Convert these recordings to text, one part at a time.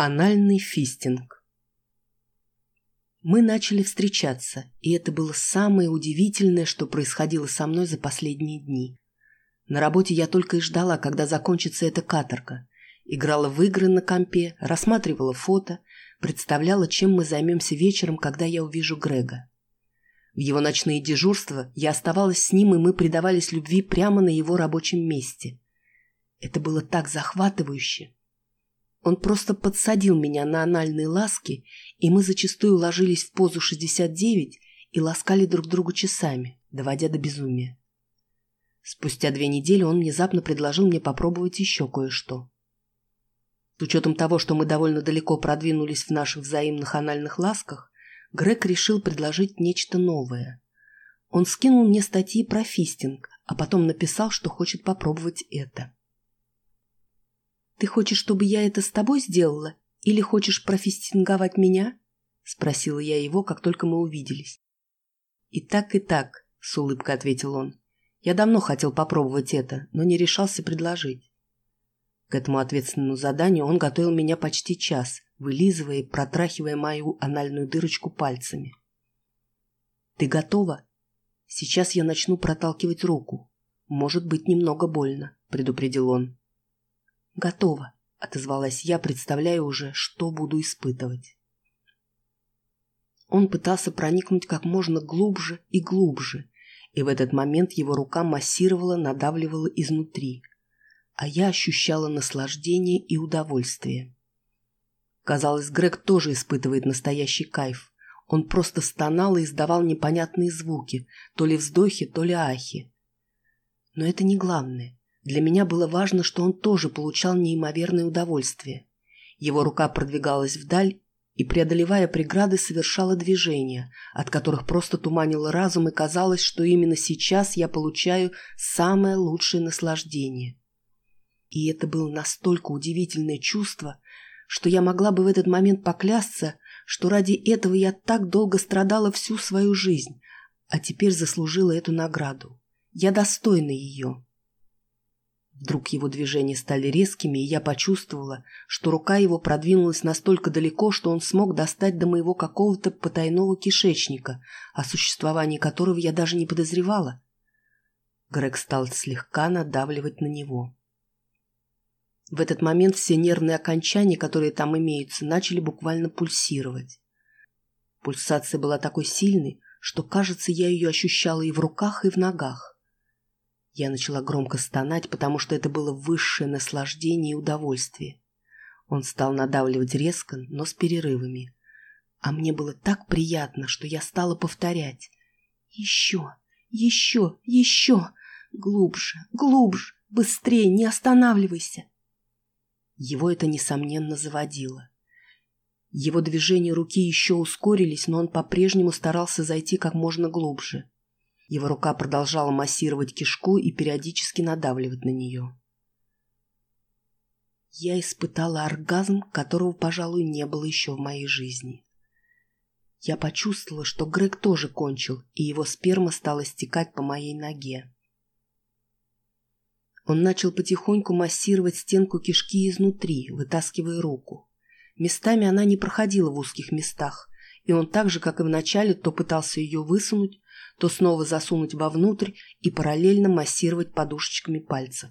Анальный фистинг. Мы начали встречаться, и это было самое удивительное, что происходило со мной за последние дни. На работе я только и ждала, когда закончится эта каторга. Играла в игры на компе, рассматривала фото, представляла, чем мы займемся вечером, когда я увижу Грега. В его ночные дежурства я оставалась с ним, и мы предавались любви прямо на его рабочем месте. Это было так захватывающе, он просто подсадил меня на анальные ласки, и мы зачастую ложились в позу 69 и ласкали друг друга часами, доводя до безумия. Спустя две недели он внезапно предложил мне попробовать еще кое-что. С учетом того, что мы довольно далеко продвинулись в наших взаимных анальных ласках, Грег решил предложить нечто новое. Он скинул мне статьи про фистинг, а потом написал, что хочет попробовать это. «Ты хочешь, чтобы я это с тобой сделала? Или хочешь профистинговать меня?» — спросила я его, как только мы увиделись. «И так, и так», — с улыбкой ответил он. «Я давно хотел попробовать это, но не решался предложить». К этому ответственному заданию он готовил меня почти час, вылизывая и протрахивая мою анальную дырочку пальцами. «Ты готова?» «Сейчас я начну проталкивать руку. Может быть, немного больно», — предупредил он. «Готово», — отозвалась я, представляя уже, что буду испытывать. Он пытался проникнуть как можно глубже и глубже, и в этот момент его рука массировала, надавливала изнутри, а я ощущала наслаждение и удовольствие. Казалось, Грег тоже испытывает настоящий кайф. Он просто стонал и издавал непонятные звуки, то ли вздохи, то ли ахи. Но это не главное. Для меня было важно, что он тоже получал неимоверное удовольствие. Его рука продвигалась вдаль и, преодолевая преграды, совершала движения, от которых просто туманило разум и казалось, что именно сейчас я получаю самое лучшее наслаждение. И это было настолько удивительное чувство, что я могла бы в этот момент поклясться, что ради этого я так долго страдала всю свою жизнь, а теперь заслужила эту награду. Я достойна ее. Вдруг его движения стали резкими, и я почувствовала, что рука его продвинулась настолько далеко, что он смог достать до моего какого-то потайного кишечника, о существовании которого я даже не подозревала. Грег стал слегка надавливать на него. В этот момент все нервные окончания, которые там имеются, начали буквально пульсировать. Пульсация была такой сильной, что, кажется, я ее ощущала и в руках, и в ногах. Я начала громко стонать, потому что это было высшее наслаждение и удовольствие. Он стал надавливать резко, но с перерывами. А мне было так приятно, что я стала повторять. «Еще, еще, еще! Глубже, глубже, быстрее, не останавливайся!» Его это, несомненно, заводило. Его движения руки еще ускорились, но он по-прежнему старался зайти как можно глубже. Его рука продолжала массировать кишку и периодически надавливать на нее. Я испытала оргазм, которого, пожалуй, не было еще в моей жизни. Я почувствовала, что Грег тоже кончил, и его сперма стала стекать по моей ноге. Он начал потихоньку массировать стенку кишки изнутри, вытаскивая руку. Местами она не проходила в узких местах, и он так же, как и в начале, то пытался ее высунуть, то снова засунуть вовнутрь и параллельно массировать подушечками пальцев.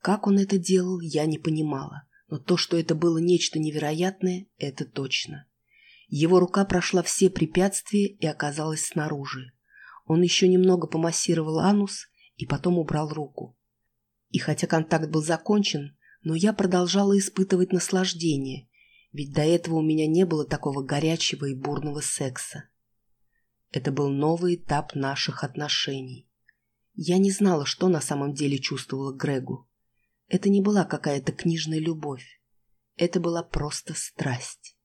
Как он это делал, я не понимала, но то, что это было нечто невероятное, это точно. Его рука прошла все препятствия и оказалась снаружи. Он еще немного помассировал анус и потом убрал руку. И хотя контакт был закончен, но я продолжала испытывать наслаждение, ведь до этого у меня не было такого горячего и бурного секса. Это был новый этап наших отношений. Я не знала, что на самом деле чувствовала Грегу. Это не была какая-то книжная любовь. Это была просто страсть.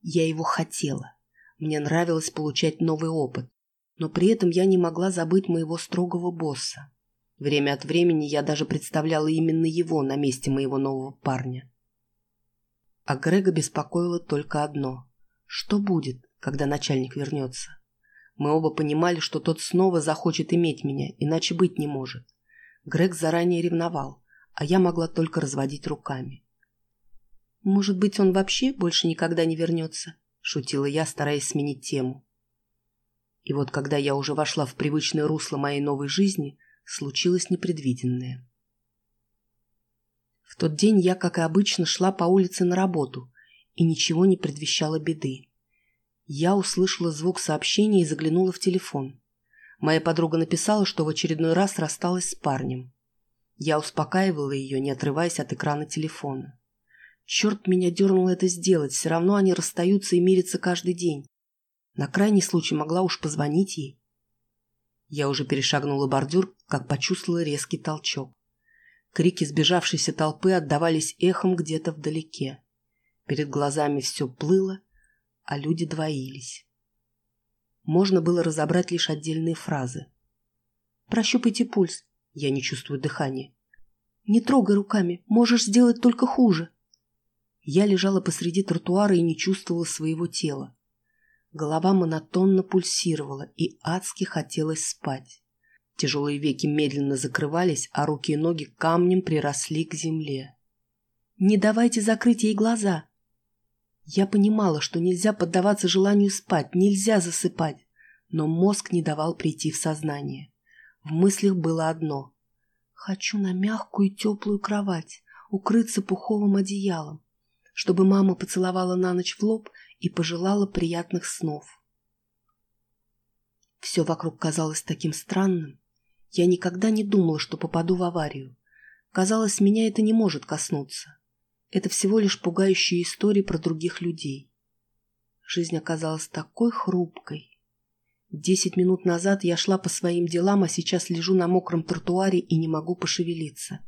Я его хотела. Мне нравилось получать новый опыт. Но при этом я не могла забыть моего строгого босса. Время от времени я даже представляла именно его на месте моего нового парня. А Грега беспокоило только одно. Что будет, когда начальник вернется? Мы оба понимали, что тот снова захочет иметь меня, иначе быть не может. Грег заранее ревновал, а я могла только разводить руками. Может быть, он вообще больше никогда не вернется? Шутила я, стараясь сменить тему. И вот когда я уже вошла в привычное русло моей новой жизни, случилось непредвиденное. В тот день я, как и обычно, шла по улице на работу, и ничего не предвещало беды. Я услышала звук сообщения и заглянула в телефон. Моя подруга написала, что в очередной раз рассталась с парнем. Я успокаивала ее, не отрываясь от экрана телефона. Черт меня дернул это сделать, все равно они расстаются и мирятся каждый день. На крайний случай могла уж позвонить ей. Я уже перешагнула бордюр, как почувствовала резкий толчок. Крики сбежавшейся толпы отдавались эхом где-то вдалеке. Перед глазами все плыло, а люди двоились. Можно было разобрать лишь отдельные фразы. «Прощупайте пульс. Я не чувствую дыхания. Не трогай руками, можешь сделать только хуже». Я лежала посреди тротуара и не чувствовала своего тела. Голова монотонно пульсировала, и адски хотелось спать. Тяжелые веки медленно закрывались, а руки и ноги камнем приросли к земле. «Не давайте закрыть ей глаза!» Я понимала, что нельзя поддаваться желанию спать, нельзя засыпать, но мозг не давал прийти в сознание. В мыслях было одно. Хочу на мягкую теплую кровать, укрыться пуховым одеялом, чтобы мама поцеловала на ночь в лоб и пожелала приятных снов. Все вокруг казалось таким странным. Я никогда не думала, что попаду в аварию. Казалось, меня это не может коснуться. Это всего лишь пугающие истории про других людей. Жизнь оказалась такой хрупкой. Десять минут назад я шла по своим делам, а сейчас лежу на мокром тротуаре и не могу пошевелиться.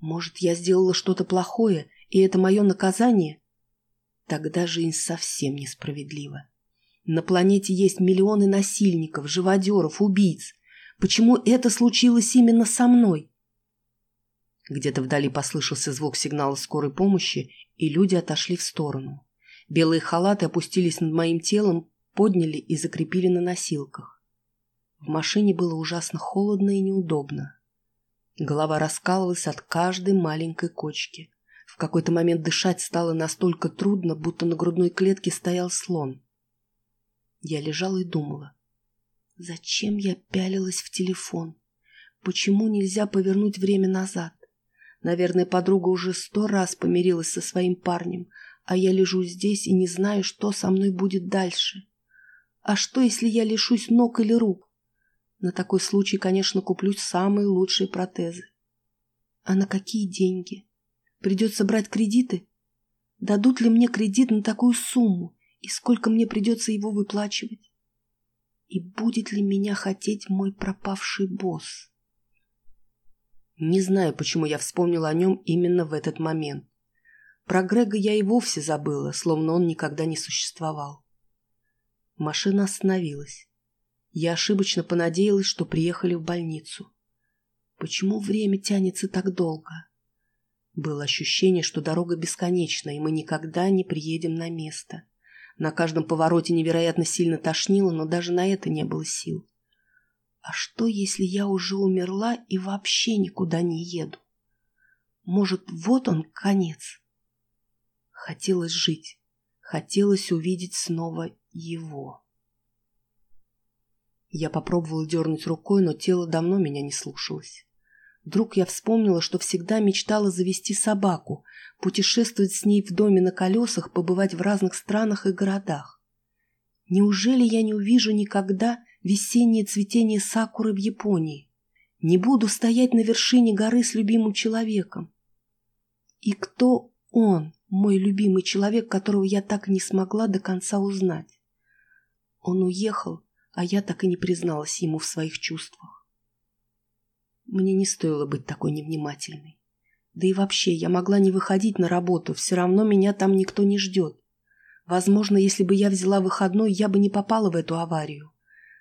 Может, я сделала что-то плохое, и это мое наказание? Тогда жизнь совсем несправедлива. На планете есть миллионы насильников, живодеров, убийц. Почему это случилось именно со мной? Где-то вдали послышался звук сигнала скорой помощи, и люди отошли в сторону. Белые халаты опустились над моим телом, подняли и закрепили на носилках. В машине было ужасно холодно и неудобно. Голова раскалывалась от каждой маленькой кочки. В какой-то момент дышать стало настолько трудно, будто на грудной клетке стоял слон. Я лежала и думала. Зачем я пялилась в телефон? Почему нельзя повернуть время назад? Наверное, подруга уже сто раз помирилась со своим парнем, а я лежу здесь и не знаю, что со мной будет дальше. А что, если я лишусь ног или рук? На такой случай, конечно, куплю самые лучшие протезы. А на какие деньги? Придется брать кредиты? Дадут ли мне кредит на такую сумму? И сколько мне придется его выплачивать? И будет ли меня хотеть мой пропавший босс? Не знаю, почему я вспомнила о нем именно в этот момент. Про Грега я и вовсе забыла, словно он никогда не существовал. Машина остановилась. Я ошибочно понадеялась, что приехали в больницу. Почему время тянется так долго? Было ощущение, что дорога бесконечна, и мы никогда не приедем на место. На каждом повороте невероятно сильно тошнило, но даже на это не было сил. А что, если я уже умерла и вообще никуда не еду? Может, вот он, конец? Хотелось жить. Хотелось увидеть снова его. Я попробовала дернуть рукой, но тело давно меня не слушалось. Вдруг я вспомнила, что всегда мечтала завести собаку, путешествовать с ней в доме на колесах, побывать в разных странах и городах. Неужели я не увижу никогда весеннее цветение сакуры в Японии. Не буду стоять на вершине горы с любимым человеком. И кто он, мой любимый человек, которого я так и не смогла до конца узнать? Он уехал, а я так и не призналась ему в своих чувствах. Мне не стоило быть такой невнимательной. Да и вообще, я могла не выходить на работу, все равно меня там никто не ждет. Возможно, если бы я взяла выходной, я бы не попала в эту аварию.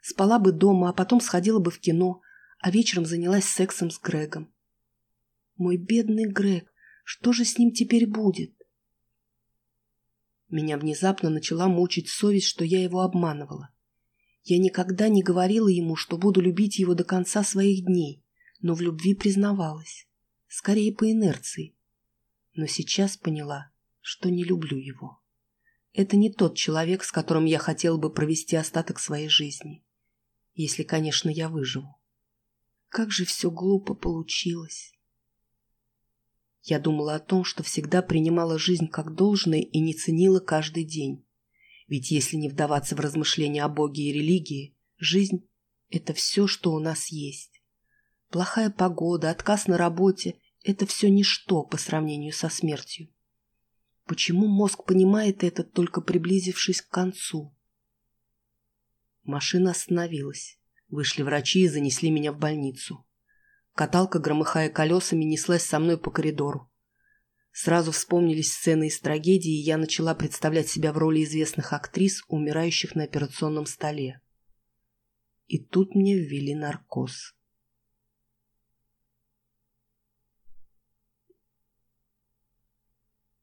Спала бы дома, а потом сходила бы в кино, а вечером занялась сексом с Грегом. Мой бедный Грег, что же с ним теперь будет? Меня внезапно начала мучить совесть, что я его обманывала. Я никогда не говорила ему, что буду любить его до конца своих дней, но в любви признавалась. Скорее по инерции. Но сейчас поняла, что не люблю его. Это не тот человек, с которым я хотел бы провести остаток своей жизни. Если, конечно, я выживу. Как же все глупо получилось. Я думала о том, что всегда принимала жизнь как должное и не ценила каждый день. Ведь если не вдаваться в размышления о Боге и религии, жизнь – это все, что у нас есть. Плохая погода, отказ на работе – это все ничто по сравнению со смертью. Почему мозг понимает это, только приблизившись к концу? Машина остановилась. Вышли врачи и занесли меня в больницу. Каталка, громыхая колесами, неслась со мной по коридору. Сразу вспомнились сцены из трагедии, и я начала представлять себя в роли известных актрис, умирающих на операционном столе. И тут мне ввели наркоз.